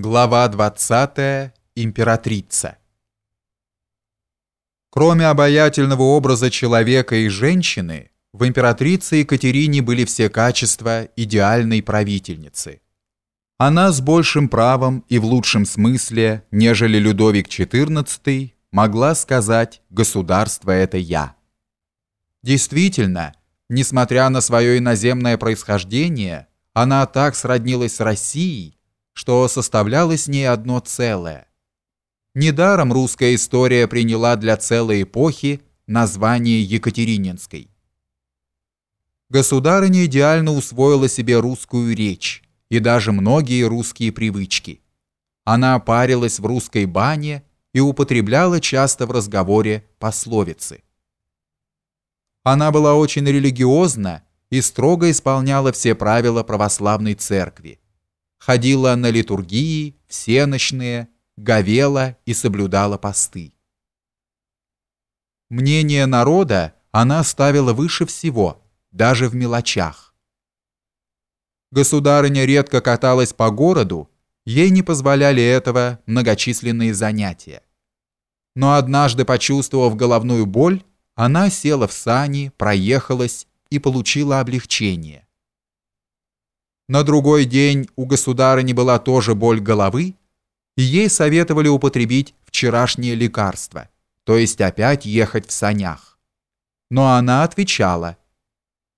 Глава 20. Императрица. Кроме обаятельного образа человека и женщины, в императрице Екатерине были все качества идеальной правительницы. Она с большим правом и в лучшем смысле, нежели Людовик XIV, могла сказать «государство – это я». Действительно, несмотря на свое иноземное происхождение, она так сроднилась с Россией, что составляло с ней одно целое. Недаром русская история приняла для целой эпохи название Екатерининской. Государыня идеально усвоила себе русскую речь и даже многие русские привычки. Она парилась в русской бане и употребляла часто в разговоре пословицы. Она была очень религиозна и строго исполняла все правила православной церкви ходила на литургии, всеночные, говела и соблюдала посты. Мнение народа она ставила выше всего, даже в мелочах. Государыня редко каталась по городу, ей не позволяли этого многочисленные занятия. Но однажды, почувствовав головную боль, она села в сани, проехалась и получила облегчение. На другой день у государыни была тоже боль головы, и ей советовали употребить вчерашнее лекарство, то есть опять ехать в санях. Но она отвечала,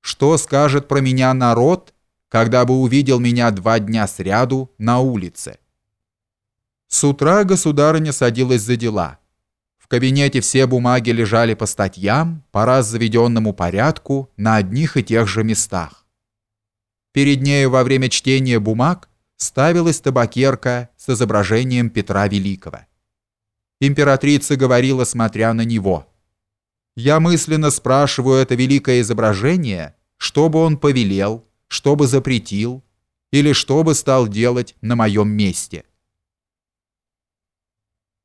«Что скажет про меня народ, когда бы увидел меня два дня сряду на улице?» С утра государыня садилась за дела. В кабинете все бумаги лежали по статьям, по раз заведенному порядку, на одних и тех же местах. Перед нею во время чтения бумаг ставилась табакерка с изображением Петра Великого. Императрица говорила, смотря на него, «Я мысленно спрашиваю это великое изображение, что бы он повелел, что бы запретил, или что бы стал делать на моем месте».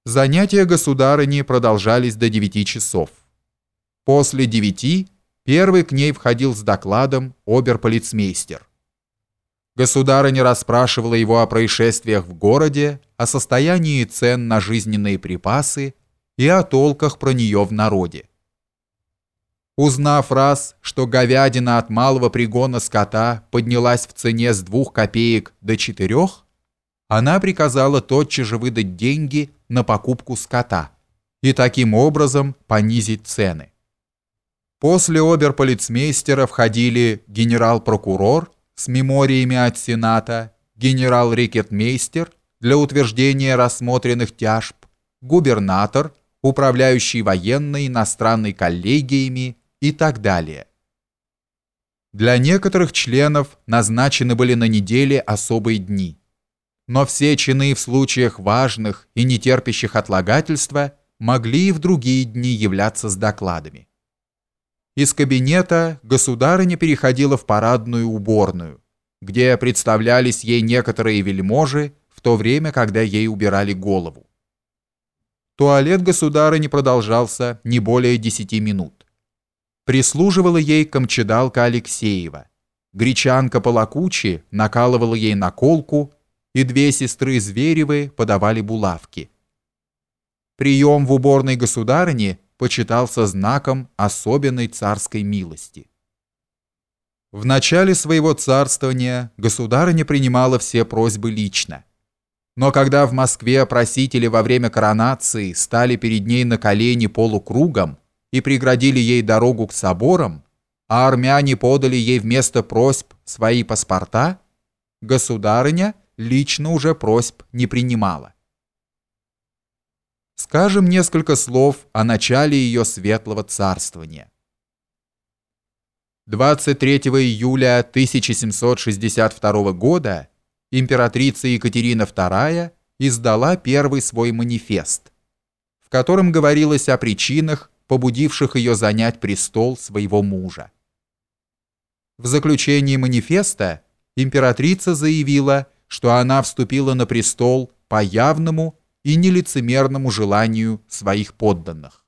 Занятия государыни продолжались до девяти часов. После девяти первый к ней входил с докладом оберполицмейстер. Государыня расспрашивала его о происшествиях в городе, о состоянии цен на жизненные припасы и о толках про нее в народе. Узнав раз, что говядина от малого пригона скота поднялась в цене с двух копеек до четырех, она приказала тотчас же выдать деньги на покупку скота и таким образом понизить цены. После оберполицмейстера входили генерал-прокурор с мемориями от Сената, генерал-рикетмейстер для утверждения рассмотренных тяжб, губернатор, управляющий военной иностранной коллегиями и так далее. Для некоторых членов назначены были на неделе особые дни. Но все чины в случаях важных и нетерпящих отлагательства могли и в другие дни являться с докладами. Из кабинета государыня переходила в парадную уборную, где представлялись ей некоторые вельможи в то время, когда ей убирали голову. Туалет государыни продолжался не более десяти минут. Прислуживала ей камчедалка Алексеева. Гречанка Полакучи накалывала ей наколку, и две сестры Зверевы подавали булавки. Прием в уборной государыни почитался знаком особенной царской милости. В начале своего царствования государыня принимала все просьбы лично. Но когда в Москве просители во время коронации стали перед ней на колени полукругом и преградили ей дорогу к соборам, а армяне подали ей вместо просьб свои паспорта, государыня лично уже просьб не принимала. Скажем несколько слов о начале ее светлого царствования. 23 июля 1762 года императрица Екатерина II издала первый свой манифест, в котором говорилось о причинах, побудивших ее занять престол своего мужа. В заключении манифеста императрица заявила, что она вступила на престол по явному и нелицемерному желанию своих подданных.